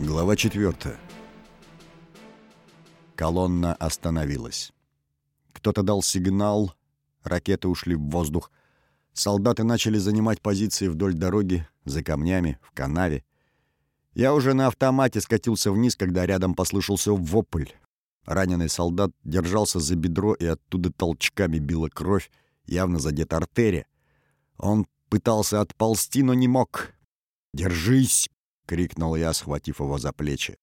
Глава 4. Колонна остановилась. Кто-то дал сигнал, ракеты ушли в воздух. Солдаты начали занимать позиции вдоль дороги, за камнями, в канаве. Я уже на автомате скатился вниз, когда рядом послышался вопль. Раненый солдат держался за бедро, и оттуда толчками била кровь, явно задета артерия. Он пытался отползти, но не мог. «Держись!» — крикнул я, схватив его за плечи.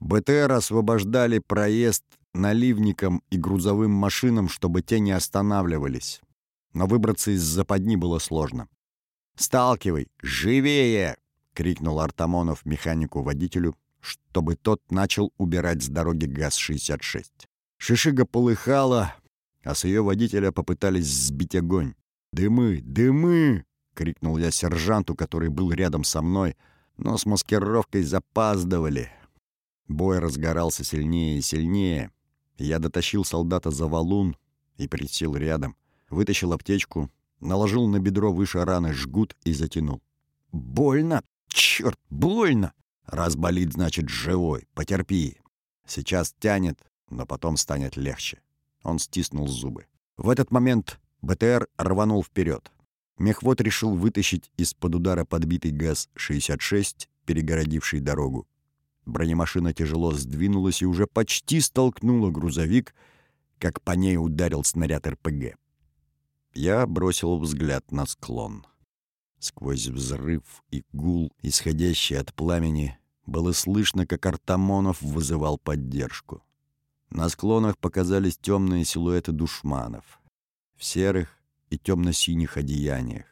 БТР освобождали проезд наливникам и грузовым машинам, чтобы те не останавливались. Но выбраться из западни было сложно. «Сталкивай! Живее!» — крикнул Артамонов механику-водителю, чтобы тот начал убирать с дороги ГАЗ-66. Шишига полыхала, а с ее водителя попытались сбить огонь. «Дымы! Дымы!» — крикнул я сержанту, который был рядом со мной — но с маскировкой запаздывали. Бой разгорался сильнее и сильнее. Я дотащил солдата за валун и присел рядом. Вытащил аптечку, наложил на бедро выше раны жгут и затянул. «Больно! Черт, больно!» «Раз болит, значит, живой. Потерпи. Сейчас тянет, но потом станет легче». Он стиснул зубы. В этот момент БТР рванул вперед. Мехвод решил вытащить из-под удара подбитый ГАЗ-66, перегородивший дорогу. Бронемашина тяжело сдвинулась и уже почти столкнула грузовик, как по ней ударил снаряд РПГ. Я бросил взгляд на склон. Сквозь взрыв и гул, исходящий от пламени, было слышно, как Артамонов вызывал поддержку. На склонах показались темные силуэты душманов. В серых, и темно-синих одеяниях.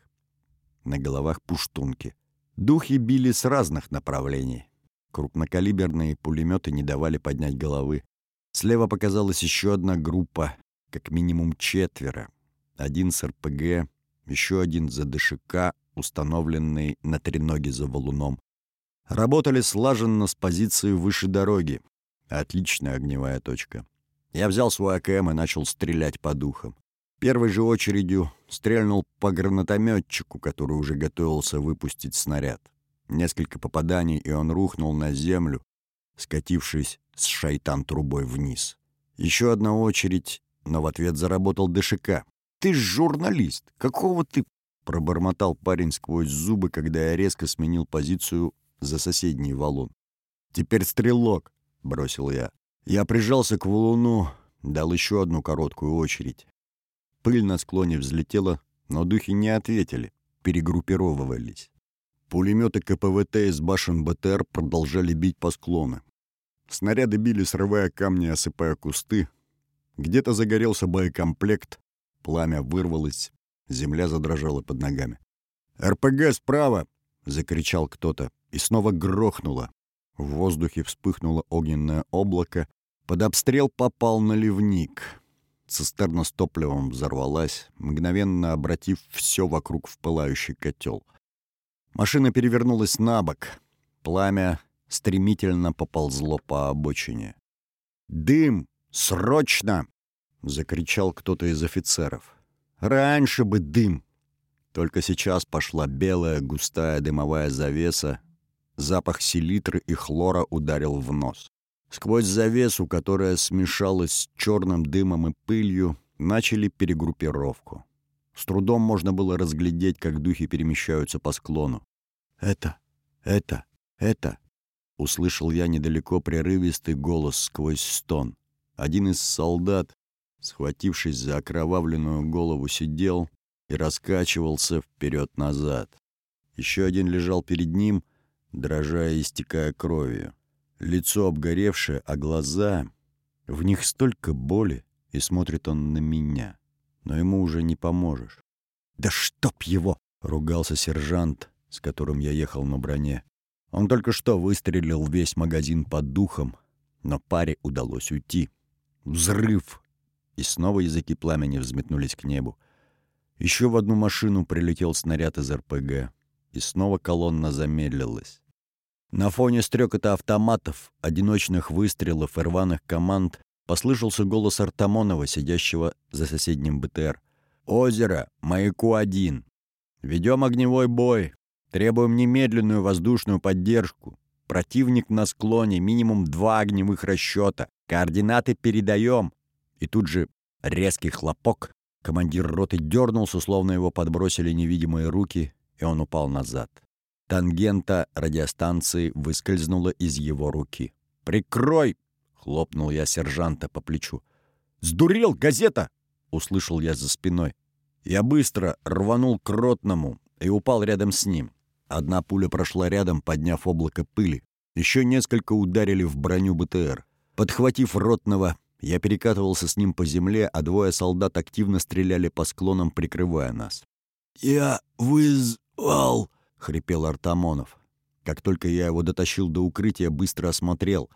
На головах пуштунки. Духи били с разных направлений. Крупнокалиберные пулеметы не давали поднять головы. Слева показалась еще одна группа, как минимум четверо. Один с РПГ, еще один за ДШК, установленный на треноге за валуном. Работали слаженно с позиции выше дороги. Отличная огневая точка. Я взял свой АКМ и начал стрелять по духам. Первой же очередью стрельнул по гранатометчику, который уже готовился выпустить снаряд. Несколько попаданий, и он рухнул на землю, скатившись с шайтан-трубой вниз. Еще одна очередь, но в ответ заработал ДШК. «Ты ж журналист! Какого ты...» — пробормотал парень сквозь зубы, когда я резко сменил позицию за соседний валун. «Теперь стрелок!» — бросил я. Я прижался к валуну, дал еще одну короткую очередь. Пыль на склоне взлетела, но духи не ответили, перегруппировывались. Пулеметы КПВТ из башен БТР продолжали бить по склону. Снаряды били, срывая камни, осыпая кусты. Где-то загорелся боекомплект, пламя вырвалось, земля задрожала под ногами. «РПГ справа!» — закричал кто-то, и снова грохнуло. В воздухе вспыхнуло огненное облако, под обстрел попал наливник. Цистерна с топливом взорвалась, мгновенно обратив все вокруг в пылающий котел. Машина перевернулась на бок. Пламя стремительно поползло по обочине. «Дым! Срочно!» — закричал кто-то из офицеров. «Раньше бы дым!» Только сейчас пошла белая густая дымовая завеса. Запах селитры и хлора ударил в нос. Сквозь завесу, которая смешалась с черным дымом и пылью, начали перегруппировку. С трудом можно было разглядеть, как духи перемещаются по склону. «Это! Это! Это!» Услышал я недалеко прерывистый голос сквозь стон. Один из солдат, схватившись за окровавленную голову, сидел и раскачивался вперед-назад. Еще один лежал перед ним, дрожа и истекая кровью. Лицо обгоревшее, а глаза... В них столько боли, и смотрит он на меня. Но ему уже не поможешь. «Да чтоб его!» — ругался сержант, с которым я ехал на броне. Он только что выстрелил весь магазин под духом, но паре удалось уйти. Взрыв! И снова языки пламени взметнулись к небу. Еще в одну машину прилетел снаряд из РПГ, и снова колонна замедлилась. На фоне стрекота автоматов, одиночных выстрелов и рваных команд послышался голос Артамонова, сидящего за соседним БТР. «Озеро! Маяку-1! Ведем огневой бой! Требуем немедленную воздушную поддержку! Противник на склоне, минимум два огневых расчета. Координаты передаем. И тут же резкий хлопок. Командир роты дернулся, словно его подбросили невидимые руки, и он упал назад. Тангента радиостанции выскользнула из его руки. «Прикрой!» — хлопнул я сержанта по плечу. «Сдурел, газета!» — услышал я за спиной. Я быстро рванул к ротному и упал рядом с ним. Одна пуля прошла рядом, подняв облако пыли. Еще несколько ударили в броню БТР. Подхватив ротного, я перекатывался с ним по земле, а двое солдат активно стреляли по склонам, прикрывая нас. «Я вызвал!» — хрипел Артамонов. Как только я его дотащил до укрытия, быстро осмотрел.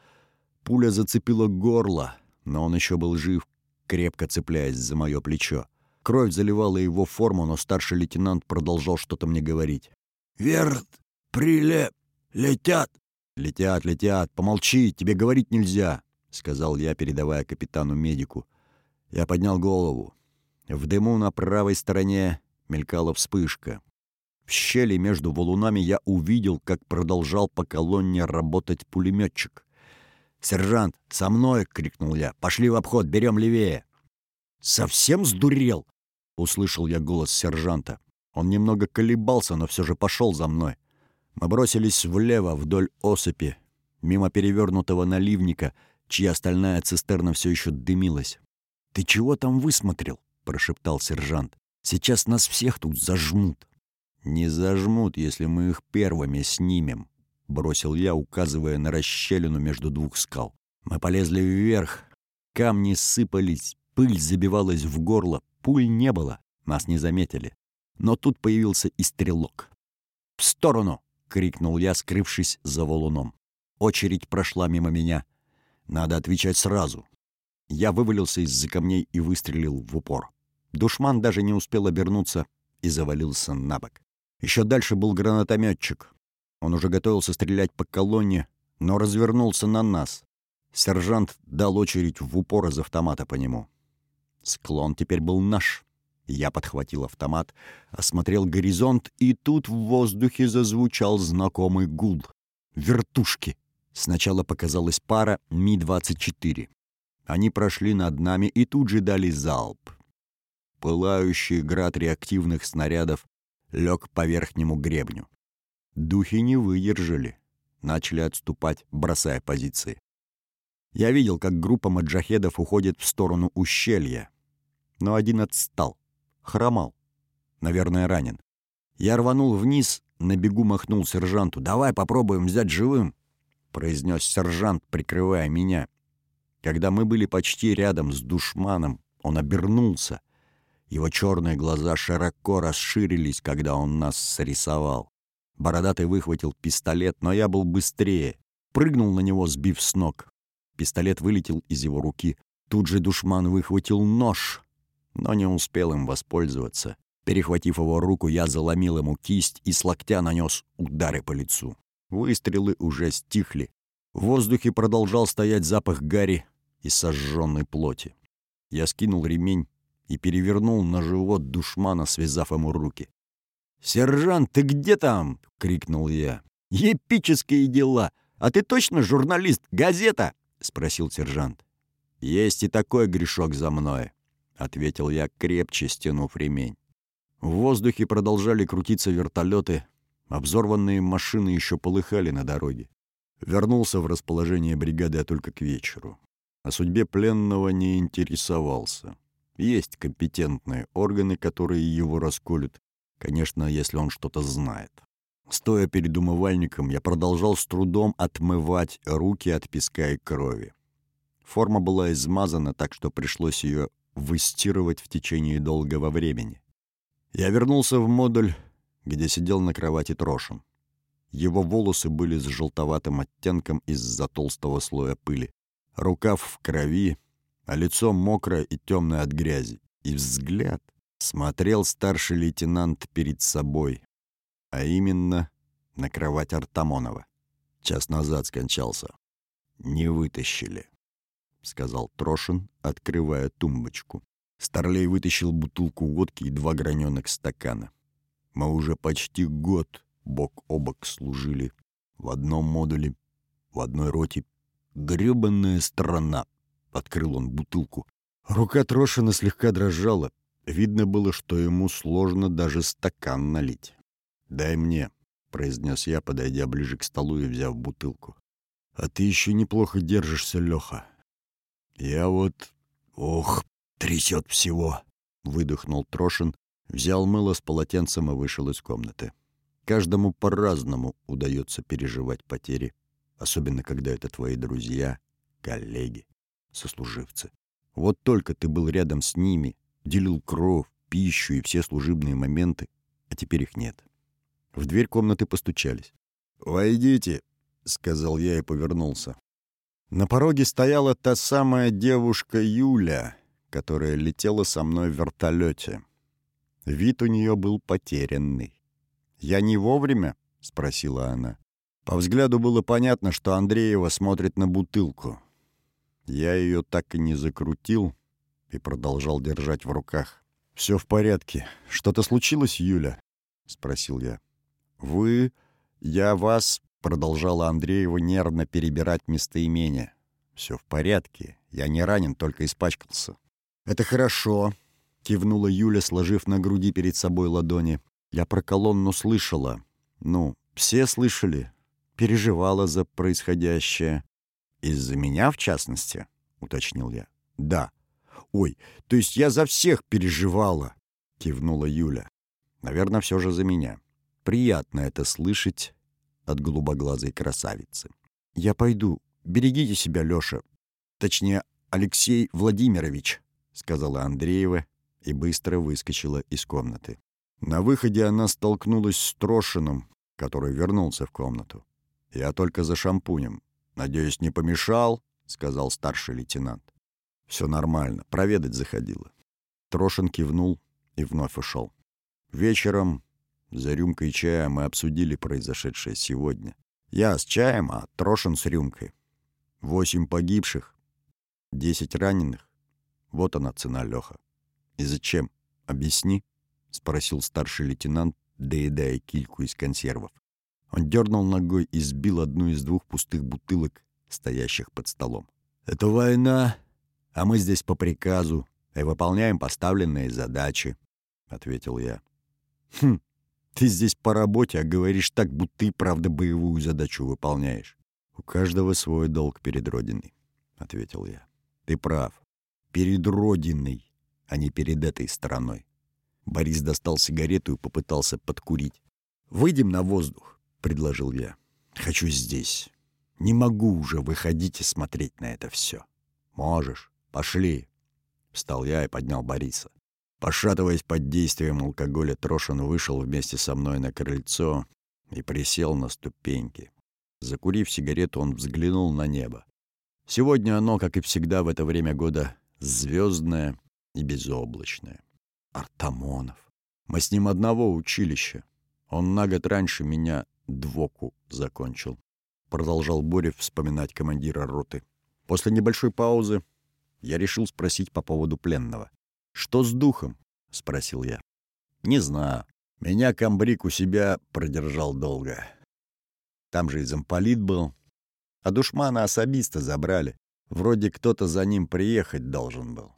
Пуля зацепила горло, но он еще был жив, крепко цепляясь за мое плечо. Кровь заливала его форму, но старший лейтенант продолжал что-то мне говорить. Верт, прилеп, летят. Летят, летят. Помолчи, тебе говорить нельзя, сказал я, передавая капитану-медику. Я поднял голову. В дыму на правой стороне мелькала вспышка. В щели между валунами я увидел, как продолжал по колонне работать пулеметчик. «Сержант, со мной!» — крикнул я. «Пошли в обход, берем левее!» «Совсем сдурел?» — услышал я голос сержанта. Он немного колебался, но все же пошел за мной. Мы бросились влево, вдоль осыпи, мимо перевернутого наливника, чья стальная цистерна все еще дымилась. «Ты чего там высмотрел?» — прошептал сержант. «Сейчас нас всех тут зажмут». «Не зажмут, если мы их первыми снимем», — бросил я, указывая на расщелину между двух скал. Мы полезли вверх. Камни сыпались, пыль забивалась в горло, пуль не было, нас не заметили. Но тут появился и стрелок. «В сторону!» — крикнул я, скрывшись за валуном. Очередь прошла мимо меня. Надо отвечать сразу. Я вывалился из-за камней и выстрелил в упор. Душман даже не успел обернуться и завалился на бок. Еще дальше был гранатометчик. Он уже готовился стрелять по колонне, но развернулся на нас. Сержант дал очередь в упор из автомата по нему. Склон теперь был наш. Я подхватил автомат, осмотрел горизонт, и тут в воздухе зазвучал знакомый гул. Вертушки. Сначала показалась пара Ми-24. Они прошли над нами и тут же дали залп. Пылающий град реактивных снарядов лег по верхнему гребню. Духи не выдержали. Начали отступать, бросая позиции. Я видел, как группа маджахедов уходит в сторону ущелья. Но один отстал хромал. Наверное, ранен. Я рванул вниз, на бегу махнул сержанту. «Давай попробуем взять живым», — произнес сержант, прикрывая меня. Когда мы были почти рядом с душманом, он обернулся. Его черные глаза широко расширились, когда он нас срисовал. Бородатый выхватил пистолет, но я был быстрее. Прыгнул на него, сбив с ног. Пистолет вылетел из его руки. Тут же душман выхватил нож, но не успел им воспользоваться. Перехватив его руку, я заломил ему кисть и с локтя нанес удары по лицу. Выстрелы уже стихли. В воздухе продолжал стоять запах гари и сожженной плоти. Я скинул ремень и перевернул на живот душмана, связав ему руки. «Сержант, ты где там?» — крикнул я. «Епические дела! А ты точно журналист? Газета?» — спросил сержант. «Есть и такой грешок за мной. — ответил я, крепче стянув ремень. В воздухе продолжали крутиться вертолеты, обзорванные машины еще полыхали на дороге. Вернулся в расположение бригады я только к вечеру. О судьбе пленного не интересовался. Есть компетентные органы, которые его расколют, конечно, если он что-то знает. Стоя перед умывальником, я продолжал с трудом отмывать руки от песка и крови. Форма была измазана, так что пришлось ее выстирывать в течение долгого времени. Я вернулся в модуль, где сидел на кровати Трошин. Его волосы были с желтоватым оттенком из-за толстого слоя пыли. Рукав в крови, а лицо мокрое и темное от грязи. И взгляд смотрел старший лейтенант перед собой, а именно на кровать Артамонова. Час назад скончался. Не вытащили. — сказал Трошин, открывая тумбочку. Старлей вытащил бутылку водки и два граненых стакана. «Мы уже почти год бок о бок служили. В одном модуле в одной роте. Гребанная страна!» — открыл он бутылку. Рука Трошина слегка дрожала. Видно было, что ему сложно даже стакан налить. «Дай мне», — произнес я, подойдя ближе к столу и взяв бутылку. «А ты еще неплохо держишься, Леха». «Я вот... Ох, трясет всего!» — выдохнул Трошин, взял мыло с полотенцем и вышел из комнаты. Каждому по-разному удается переживать потери, особенно когда это твои друзья, коллеги, сослуживцы. Вот только ты был рядом с ними, делил кровь, пищу и все служебные моменты, а теперь их нет. В дверь комнаты постучались. «Войдите», — сказал я и повернулся. На пороге стояла та самая девушка Юля, которая летела со мной в вертолете. Вид у нее был потерянный. «Я не вовремя?» — спросила она. По взгляду было понятно, что Андреева смотрит на бутылку. Я ее так и не закрутил и продолжал держать в руках. «Все в порядке. Что-то случилось, Юля?» — спросил я. «Вы... Я вас...» — продолжала Андреева нервно перебирать местоимения. «Все в порядке. Я не ранен, только испачкался». «Это хорошо», — кивнула Юля, сложив на груди перед собой ладони. «Я про колонну слышала. Ну, все слышали. Переживала за происходящее. «Из-за меня, в частности?» — уточнил я. «Да». «Ой, то есть я за всех переживала?» — кивнула Юля. «Наверное, все же за меня. Приятно это слышать от голубоглазой красавицы. Я пойду. Берегите себя, Лёша. Точнее, Алексей Владимирович», — сказала Андреева и быстро выскочила из комнаты. На выходе она столкнулась с Трошиным, который вернулся в комнату. Я только за шампунем. «Надеюсь, не помешал?» — сказал старший лейтенант. «Все нормально. Проведать заходила». Трошин кивнул и вновь ушел. Вечером за рюмкой чая мы обсудили произошедшее сегодня. Я с чаем, а Трошин с рюмкой. Восемь погибших, десять раненых. Вот она цена, Леха. И зачем? Объясни, — спросил старший лейтенант, доедая кильку из консервов. Он дернул ногой и сбил одну из двух пустых бутылок, стоящих под столом. «Это война, а мы здесь по приказу и выполняем поставленные задачи», — ответил я. «Хм, ты здесь по работе, а говоришь так, будто и правда боевую задачу выполняешь. У каждого свой долг перед Родиной», — ответил я. «Ты прав. Перед Родиной, а не перед этой стороной». Борис достал сигарету и попытался подкурить. «Выйдем на воздух предложил я. «Хочу здесь. Не могу уже выходить и смотреть на это все. Можешь. Пошли». Встал я и поднял Бориса. Пошатываясь под действием алкоголя, Трошин вышел вместе со мной на крыльцо и присел на ступеньки. Закурив сигарету, он взглянул на небо. Сегодня оно, как и всегда в это время года, звездное и безоблачное. Артамонов. Мы с ним одного училища. Он на год раньше меня двоку закончил. Продолжал Боря вспоминать командира роты. После небольшой паузы я решил спросить по поводу пленного. «Что с духом?» — спросил я. «Не знаю. Меня комбриг у себя продержал долго. Там же и замполит был. А душмана особисто забрали. Вроде кто-то за ним приехать должен был».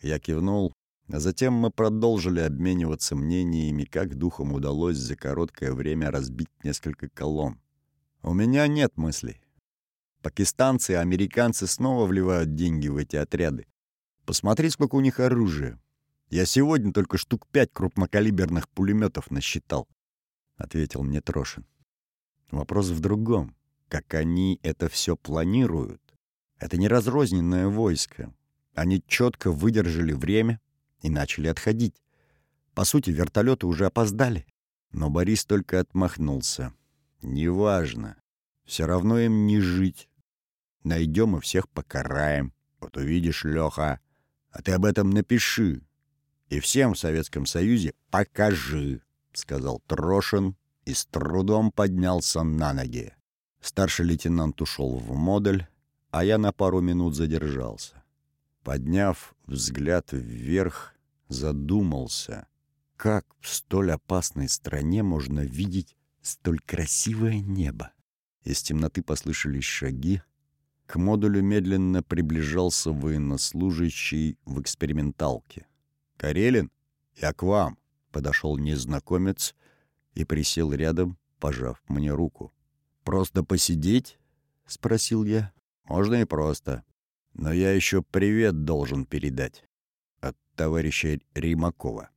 Я кивнул, а затем мы продолжили обмениваться мнениями, как духом удалось за короткое время разбить несколько колонн. У меня нет мыслей. Пакистанцы и американцы снова вливают деньги в эти отряды. Посмотри, сколько у них оружия. Я сегодня только штук пять крупнокалиберных пулеметов насчитал, — ответил мне Трошин. Вопрос в другом. Как они это все планируют? Это не разрозненное войско. Они четко выдержали время, и начали отходить. По сути, вертолеты уже опоздали. Но Борис только отмахнулся. «Неважно. Все равно им не жить. Найдем и всех покараем. Вот увидишь, Леха. А ты об этом напиши. И всем в Советском Союзе покажи», — сказал Трошин и с трудом поднялся на ноги. Старший лейтенант ушел в модуль, а я на пару минут задержался. Подняв взгляд вверх, задумался, как в столь опасной стране можно видеть столь красивое небо. Из темноты послышались шаги. К модулю медленно приближался военнослужащий в эксперименталке. «Карелин, я к вам!» — подошел незнакомец и присел рядом, пожав мне руку. «Просто посидеть?» — спросил я. «Можно и просто. Но я еще привет должен передать от товарища Римакова».